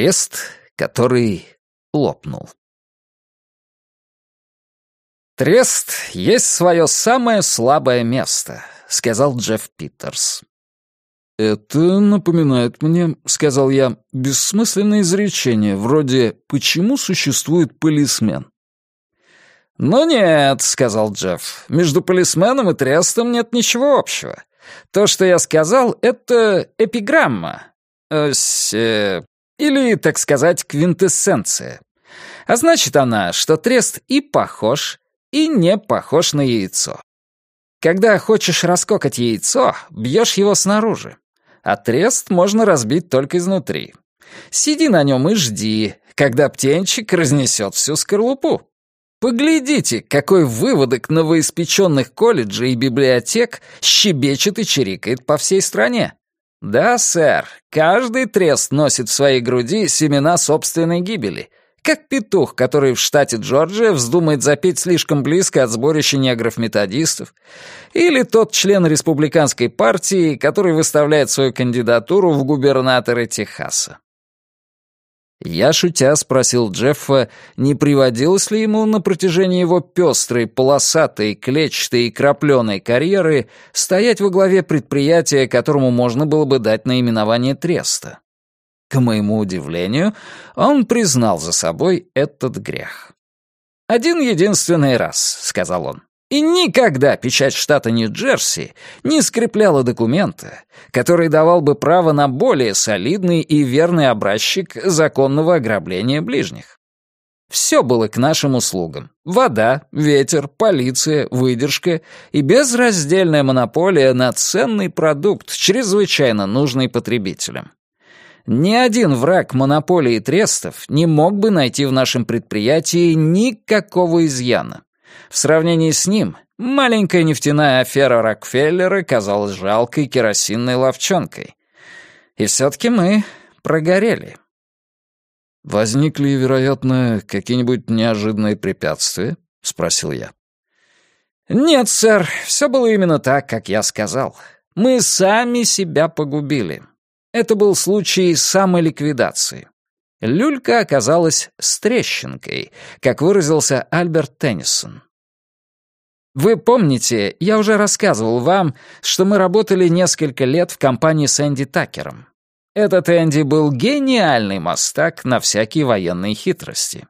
Трест, который лопнул. «Трест есть свое самое слабое место», — сказал Джефф Питерс. «Это напоминает мне, — сказал я, — бессмысленное изречение, вроде «почему существует полисмен?» «Ну нет», — сказал Джефф, — «между полисменом и трестом нет ничего общего. То, что я сказал, — это эпиграмма. Э, с, э, или, так сказать, квинтэссенция. А значит она, что трест и похож, и не похож на яйцо. Когда хочешь раскокать яйцо, бьешь его снаружи а трест можно разбить только изнутри. Сиди на нем и жди, когда птенчик разнесет всю скорлупу. Поглядите, какой выводок новоиспеченных колледжей и библиотек щебечет и чирикает по всей стране. Да, сэр, каждый трест носит в своей груди семена собственной гибели, как петух, который в штате Джорджия вздумает запеть слишком близко от сборища негров-методистов, или тот член республиканской партии, который выставляет свою кандидатуру в губернаторы Техаса. Я, шутя, спросил Джеффа, не приводилось ли ему на протяжении его пестрой, полосатой, клетчатой и крапленой карьеры стоять во главе предприятия, которому можно было бы дать наименование Треста. К моему удивлению, он признал за собой этот грех. «Один единственный раз», — сказал он. И никогда печать штата Нью-Джерси не скрепляла документа, который давал бы право на более солидный и верный образчик законного ограбления ближних. Все было к нашим услугам. Вода, ветер, полиция, выдержка и безраздельная монополия на ценный продукт, чрезвычайно нужный потребителям. Ни один враг монополии трестов не мог бы найти в нашем предприятии никакого изъяна. В сравнении с ним, маленькая нефтяная афера Рокфеллера казалась жалкой керосинной ловчонкой. И все-таки мы прогорели. «Возникли, вероятно, какие-нибудь неожиданные препятствия?» — спросил я. «Нет, сэр, все было именно так, как я сказал. Мы сами себя погубили. Это был случай самоликвидации. Люлька оказалась с трещинкой, как выразился Альберт Теннисон. Вы помните, я уже рассказывал вам, что мы работали несколько лет в компании с Энди Такером. Этот Энди был гениальный мастак на всякие военные хитрости.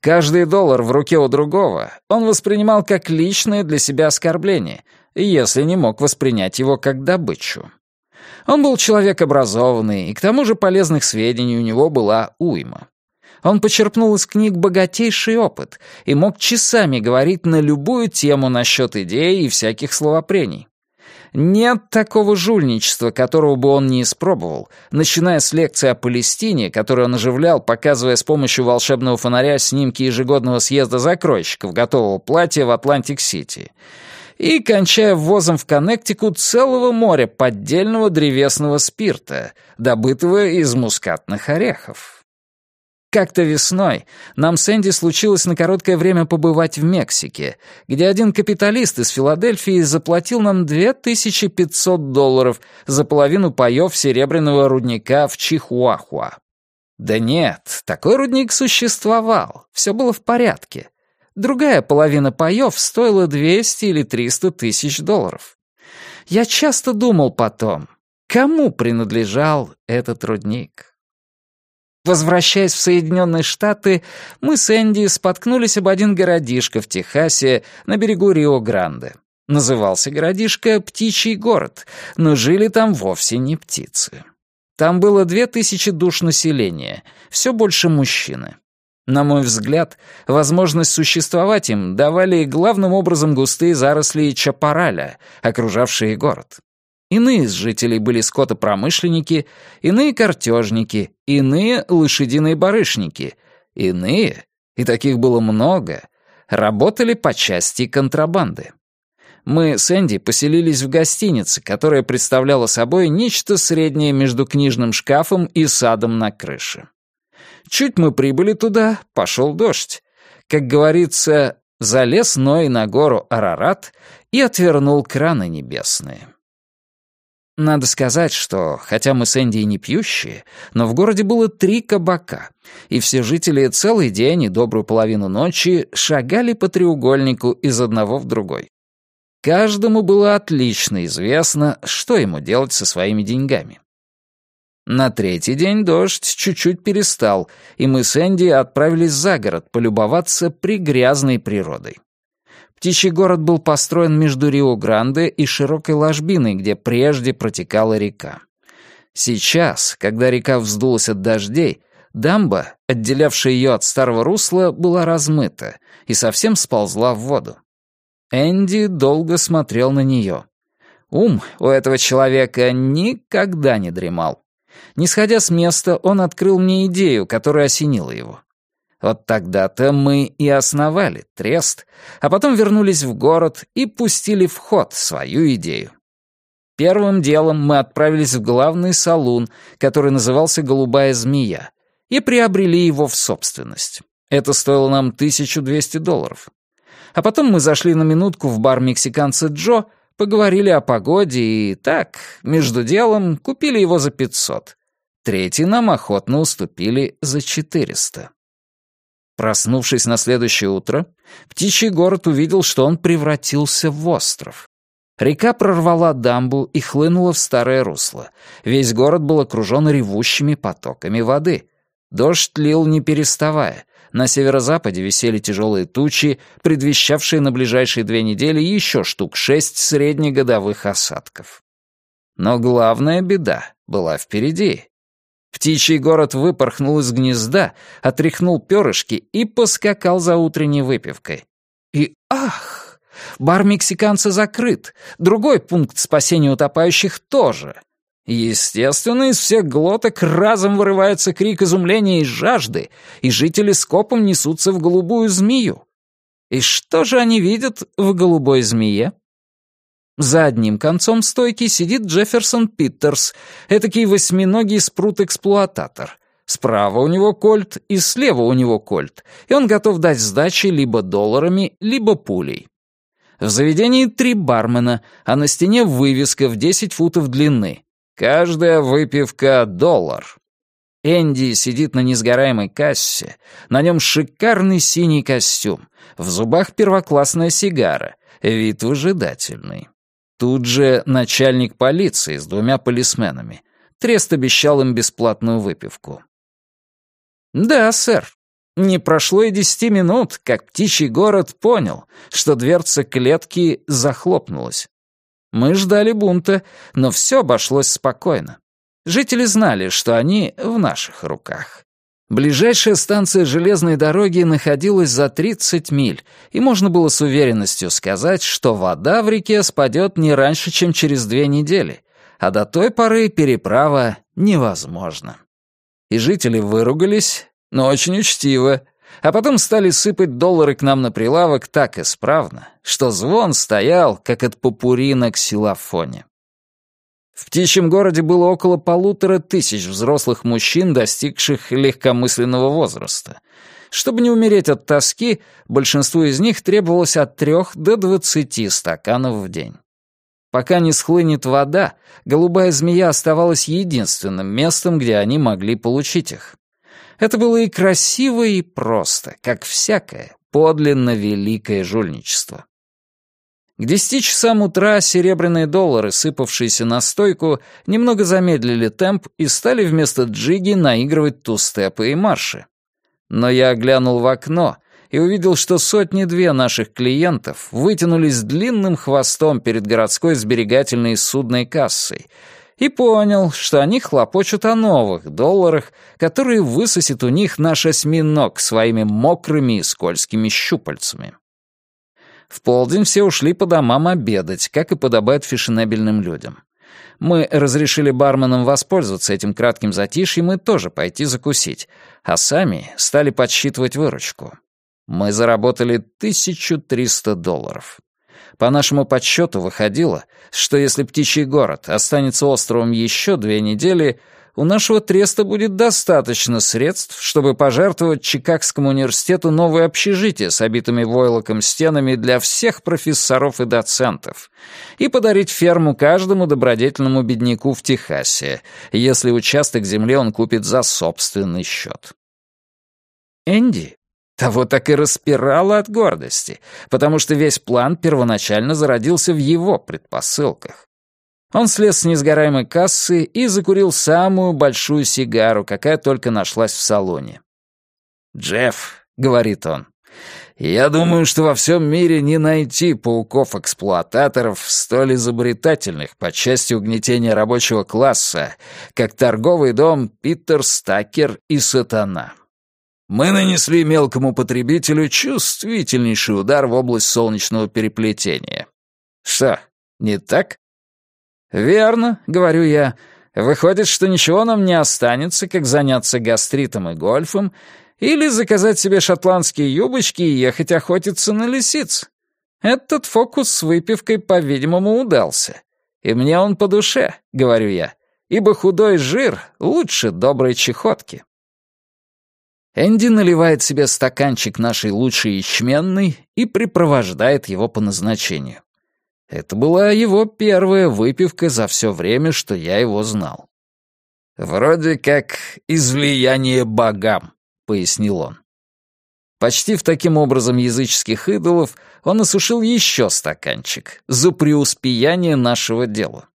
Каждый доллар в руке у другого он воспринимал как личное для себя оскорбление, если не мог воспринять его как добычу. Он был человек образованный, и к тому же полезных сведений у него была уйма. Он почерпнул из книг богатейший опыт и мог часами говорить на любую тему насчет идей и всяких словопрений. Нет такого жульничества, которого бы он не испробовал, начиная с лекции о Палестине, которую он оживлял, показывая с помощью волшебного фонаря снимки ежегодного съезда закройщиков готового платья в Атлантик-Сити, и кончая ввозом в Коннектикут целого моря поддельного древесного спирта, добытого из мускатных орехов. Как-то весной нам с Энди случилось на короткое время побывать в Мексике, где один капиталист из Филадельфии заплатил нам 2500 долларов за половину паев серебряного рудника в Чихуахуа. Да нет, такой рудник существовал, все было в порядке. Другая половина паёв стоила 200 или 300 тысяч долларов. Я часто думал потом, кому принадлежал этот рудник. Возвращаясь в Соединенные Штаты, мы с Энди споткнулись об один городишко в Техасе на берегу Рио-Гранде. Назывался городишко «Птичий город», но жили там вовсе не птицы. Там было две тысячи душ населения, все больше мужчины. На мой взгляд, возможность существовать им давали главным образом густые заросли чапараля, окружавшие город. Иные из жителей были скотопромышленники, иные — картежники, иные — лошадиные барышники, иные, и таких было много, работали по части контрабанды. Мы с Энди поселились в гостинице, которая представляла собой нечто среднее между книжным шкафом и садом на крыше. Чуть мы прибыли туда, пошел дождь. Как говорится, залез Ной на гору Арарат и отвернул краны небесные. Надо сказать, что, хотя мы с Энди не пьющие, но в городе было три кабака, и все жители целый день и добрую половину ночи шагали по треугольнику из одного в другой. Каждому было отлично известно, что ему делать со своими деньгами. На третий день дождь чуть-чуть перестал, и мы с Энди отправились за город полюбоваться пригрязной природой. Птичий город был построен между Рио-Гранде и широкой ложбиной, где прежде протекала река. Сейчас, когда река вздулась от дождей, дамба, отделявшая ее от старого русла, была размыта и совсем сползла в воду. Энди долго смотрел на нее. Ум у этого человека никогда не дремал. Не сходя с места, он открыл мне идею, которая осенила его. Вот тогда-то мы и основали трест, а потом вернулись в город и пустили в ход свою идею. Первым делом мы отправились в главный салун, который назывался «Голубая змея», и приобрели его в собственность. Это стоило нам 1200 долларов. А потом мы зашли на минутку в бар мексиканца Джо, поговорили о погоде и так, между делом, купили его за 500. Третий нам охотно уступили за 400. Проснувшись на следующее утро, птичий город увидел, что он превратился в остров. Река прорвала дамбу и хлынула в старое русло. Весь город был окружен ревущими потоками воды. Дождь лил не переставая. На северо-западе висели тяжелые тучи, предвещавшие на ближайшие две недели еще штук шесть среднегодовых осадков. Но главная беда была впереди. Птичий город выпорхнул из гнезда, отряхнул перышки и поскакал за утренней выпивкой. И ах! Бар мексиканца закрыт. Другой пункт спасения утопающих тоже. Естественно, из всех глоток разом вырывается крик изумления и жажды, и жители скопом несутся в голубую змею. И что же они видят в голубой змее? За одним концом стойки сидит Джефферсон Питерс, этакий восьминогий спрут-эксплуататор. Справа у него кольт и слева у него кольт, и он готов дать сдачи либо долларами, либо пулей. В заведении три бармена, а на стене вывеска в 10 футов длины. Каждая выпивка — доллар. Энди сидит на несгораемой кассе, на нем шикарный синий костюм, в зубах первоклассная сигара, вид выжидательный. Тут же начальник полиции с двумя полисменами. Трест обещал им бесплатную выпивку. «Да, сэр. Не прошло и десяти минут, как птичий город понял, что дверца клетки захлопнулась. Мы ждали бунта, но все обошлось спокойно. Жители знали, что они в наших руках. Ближайшая станция железной дороги находилась за 30 миль, и можно было с уверенностью сказать, что вода в реке спадет не раньше, чем через две недели, а до той поры переправа невозможна. И жители выругались, но очень учтиво, а потом стали сыпать доллары к нам на прилавок так исправно, что звон стоял, как от попури на ксилофоне. В птичьем городе было около полутора тысяч взрослых мужчин, достигших легкомысленного возраста. Чтобы не умереть от тоски, большинству из них требовалось от трех до двадцати стаканов в день. Пока не схлынет вода, голубая змея оставалась единственным местом, где они могли получить их. Это было и красиво, и просто, как всякое подлинно великое жульничество. К десяти часам утра серебряные доллары, сыпавшиеся на стойку, немного замедлили темп и стали вместо джиги наигрывать тустепы и марши. Но я глянул в окно и увидел, что сотни-две наших клиентов вытянулись длинным хвостом перед городской сберегательной судной кассой и понял, что они хлопочут о новых долларах, которые высосет у них наш осьминог своими мокрыми и скользкими щупальцами. В полдень все ушли по домам обедать, как и подобает фешенебельным людям. Мы разрешили барменам воспользоваться этим кратким затишьем и тоже пойти закусить, а сами стали подсчитывать выручку. Мы заработали 1300 долларов. По нашему подсчету выходило, что если птичий город останется островом еще две недели, у нашего треста будет достаточно средств, чтобы пожертвовать Чикагскому университету новое общежитие с обитыми войлоком стенами для всех профессоров и доцентов и подарить ферму каждому добродетельному бедняку в Техасе, если участок земли он купит за собственный счет. Энди того так и распирало от гордости, потому что весь план первоначально зародился в его предпосылках. Он слез с несгораемой кассы и закурил самую большую сигару, какая только нашлась в салоне. «Джефф», — говорит он, — «я думаю, что во всем мире не найти пауков-эксплуататоров столь изобретательных по части угнетения рабочего класса, как торговый дом Питер Стакер и Сатана». Мы нанесли мелкому потребителю чувствительнейший удар в область солнечного переплетения. Что, не так? «Верно», — говорю я. «Выходит, что ничего нам не останется, как заняться гастритом и гольфом, или заказать себе шотландские юбочки и ехать охотиться на лисиц. Этот фокус с выпивкой, по-видимому, удался. И мне он по душе», — говорю я, «ибо худой жир лучше доброй чехотки». Энди наливает себе стаканчик нашей лучшей ячменной и припровождает его по назначению. Это была его первая выпивка за все время, что я его знал. «Вроде как излияние богам», — пояснил он. Почти в таким образом языческих идолов он осушил еще стаканчик за преуспеяние нашего дела.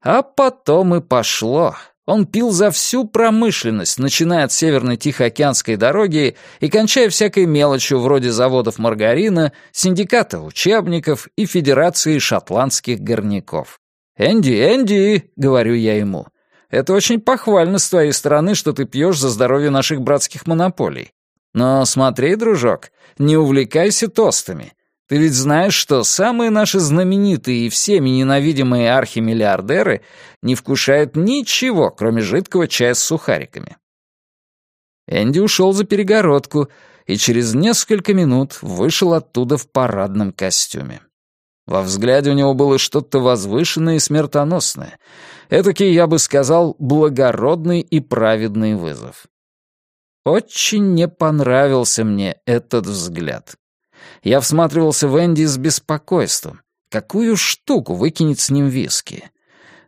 А потом и пошло. Он пил за всю промышленность, начиная от Северной Тихоокеанской дороги и кончая всякой мелочью вроде заводов маргарина, синдиката учебников и Федерации шотландских горняков. «Энди, Энди!» — говорю я ему. «Это очень похвально с твоей стороны, что ты пьешь за здоровье наших братских монополий. Но смотри, дружок, не увлекайся тостами. Ты ведь знаешь, что самые наши знаменитые и всеми ненавидимые архимиллиардеры не вкушают ничего, кроме жидкого чая с сухариками. Энди ушел за перегородку и через несколько минут вышел оттуда в парадном костюме. Во взгляде у него было что-то возвышенное и смертоносное. Этакий, я бы сказал, благородный и праведный вызов. Очень не понравился мне этот взгляд. Я всматривался в Энди с беспокойством. Какую штуку выкинет с ним виски?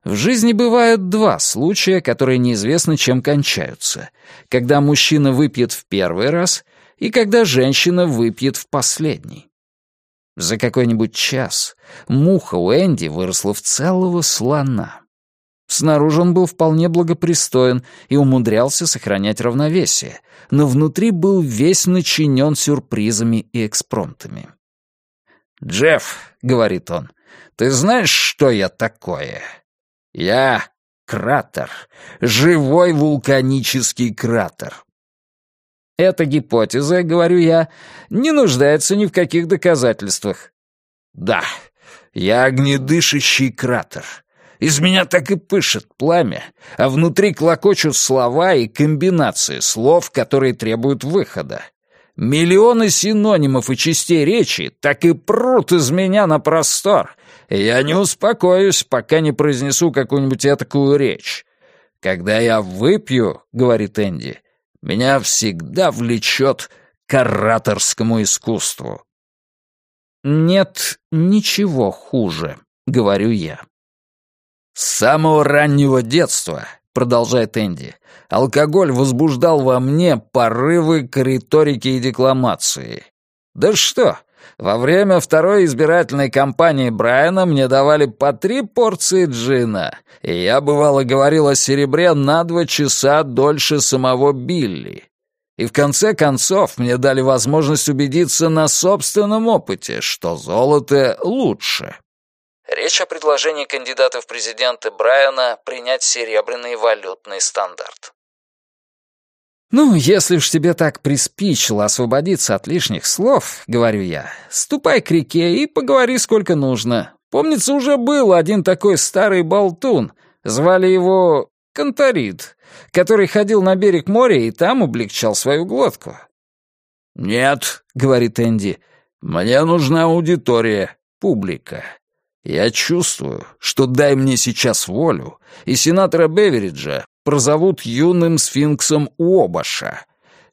В жизни бывают два случая, которые неизвестно чем кончаются. Когда мужчина выпьет в первый раз и когда женщина выпьет в последний. За какой-нибудь час муха у Энди выросла в целого слона. Снаружи он был вполне благопристоен и умудрялся сохранять равновесие, но внутри был весь начинен сюрпризами и экспромтами. «Джефф», — говорит он, — «ты знаешь, что я такое? Я кратер, живой вулканический кратер». Эта гипотеза, говорю я, не нуждается ни в каких доказательствах. Да, я огнедышащий кратер, из меня так и пышет пламя, а внутри клокочут слова и комбинации слов, которые требуют выхода. Миллионы синонимов и частей речи так и прут из меня на простор. я не успокоюсь, пока не произнесу какую-нибудь этакую речь. Когда я выпью, — говорит Энди, — меня всегда влечет к ораторскому искусству. «Нет ничего хуже», — говорю я. «С самого раннего детства», — продолжает Энди, «алкоголь возбуждал во мне порывы к риторике и декламации. Да что, во время второй избирательной кампании Брайана мне давали по три порции джина, и я, бывало, говорил о серебре на два часа дольше самого Билли. И в конце концов мне дали возможность убедиться на собственном опыте, что золото лучше. Речь о предложении кандидата в президенты Брайана принять серебряный валютный стандарт. «Ну, если уж тебе так приспичило освободиться от лишних слов, — говорю я, — ступай к реке и поговори сколько нужно. Помнится, уже был один такой старый болтун, звали его Конторид, который ходил на берег моря и там облегчал свою глотку». «Нет, — говорит Энди, — мне нужна аудитория, публика. Я чувствую, что дай мне сейчас волю, и сенатора Бевериджа прозовут юным сфинксом Уобаша.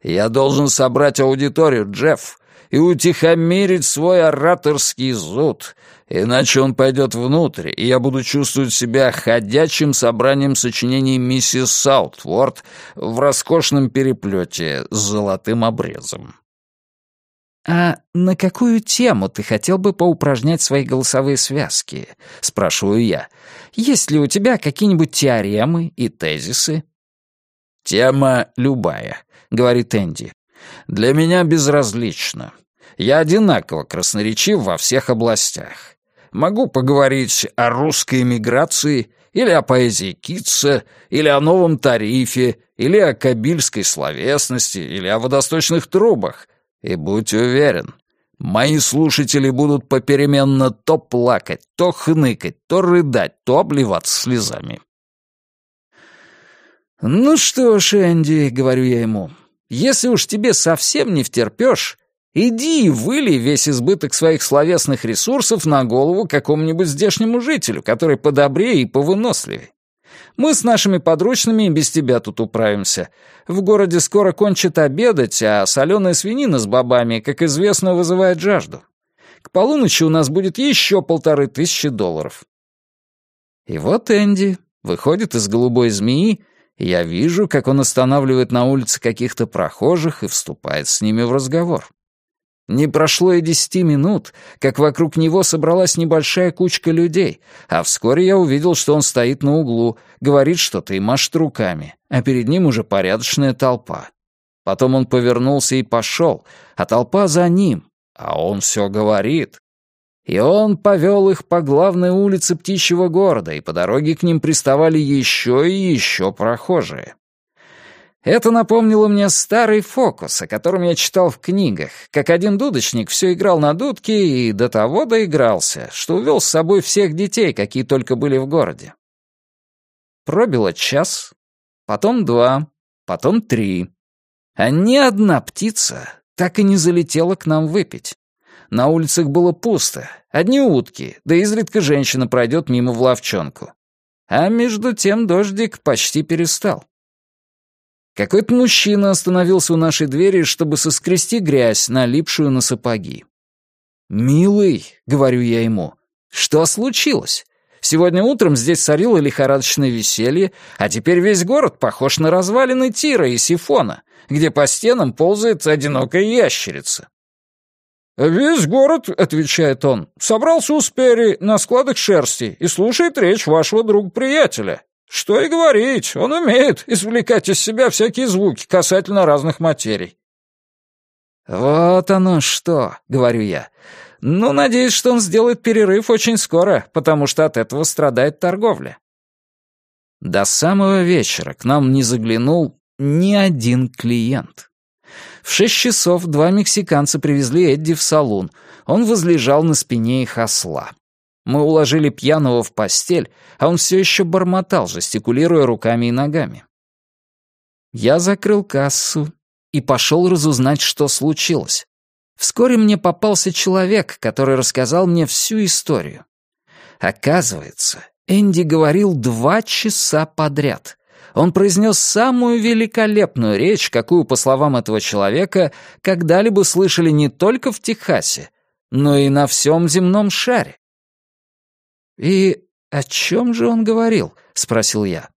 Я должен собрать аудиторию, Джефф, и утихомирить свой ораторский зуд, иначе он пойдет внутрь, и я буду чувствовать себя ходячим собранием сочинений миссис Саутворд в роскошном переплете с золотым обрезом. «А на какую тему ты хотел бы поупражнять свои голосовые связки?» — спрашиваю я. «Есть ли у тебя какие-нибудь теоремы и тезисы?» «Тема любая», — говорит Энди. «Для меня безразлично. Я одинаково красноречив во всех областях. Могу поговорить о русской эмиграции, или о поэзии Китса, или о новом тарифе, или о кабильской словесности, или о водосточных трубах, и будь уверен, мои слушатели будут попеременно то плакать, то хныкать, то рыдать, то обливаться слезами. «Ну что ж, Энди», — говорю я ему, — «если уж тебе совсем не втерпешь, иди и вылей весь избыток своих словесных ресурсов на голову какому-нибудь здешнему жителю, который подобрее и повыносливее. Мы с нашими подручными и без тебя тут управимся. В городе скоро кончат обедать, а соленая свинина с бобами, как известно, вызывает жажду. К полуночи у нас будет еще полторы тысячи долларов». И вот Энди выходит из голубой змеи, и я вижу, как он останавливает на улице каких-то прохожих и вступает с ними в разговор. Не прошло и десяти минут, как вокруг него собралась небольшая кучка людей, а вскоре я увидел, что он стоит на углу, говорит что-то и машет руками, а перед ним уже порядочная толпа. Потом он повернулся и пошел, а толпа за ним, а он все говорит. И он повел их по главной улице птичьего города, и по дороге к ним приставали еще и еще прохожие. Это напомнило мне старый фокус, о котором я читал в книгах, как один дудочник все играл на дудке и до того доигрался, что увел с собой всех детей, какие только были в городе. Пробило час, потом два, потом три. А ни одна птица так и не залетела к нам выпить. На улицах было пусто, одни утки, да изредка женщина пройдет мимо в ловчонку. А между тем дождик почти перестал. Какой-то мужчина остановился у нашей двери, чтобы соскрести грязь, налипшую на сапоги. «Милый», — говорю я ему, — «что случилось? Сегодня утром здесь царило лихорадочное веселье, а теперь весь город похож на развалины тира и сифона, где по стенам ползает одинокая ящерица». «Весь город», — отвечает он, — «собрался у Спери на складах шерсти и слушает речь вашего друга-приятеля. Что и говорить, он умеет извлекать из себя всякие звуки касательно разных материй. «Вот оно что», — говорю я. «Ну, надеюсь, что он сделает перерыв очень скоро, потому что от этого страдает торговля». До самого вечера к нам не заглянул ни один клиент. В шесть часов два мексиканца привезли Эдди в салун. Он возлежал на спине их осла. Мы уложили пьяного в постель, а он все еще бормотал, жестикулируя руками и ногами. Я закрыл кассу и пошел разузнать, что случилось. Вскоре мне попался человек, который рассказал мне всю историю. Оказывается, Энди говорил два часа подряд. Он произнес самую великолепную речь, какую, по словам этого человека, когда-либо слышали не только в Техасе, но и на всем земном шаре. «И о чем же он говорил?» — спросил я.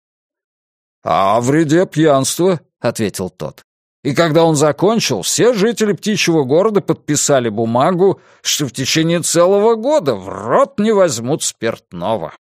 «О вреде пьянства», — ответил тот. И когда он закончил, все жители птичьего города подписали бумагу, что в течение целого года в рот не возьмут спиртного.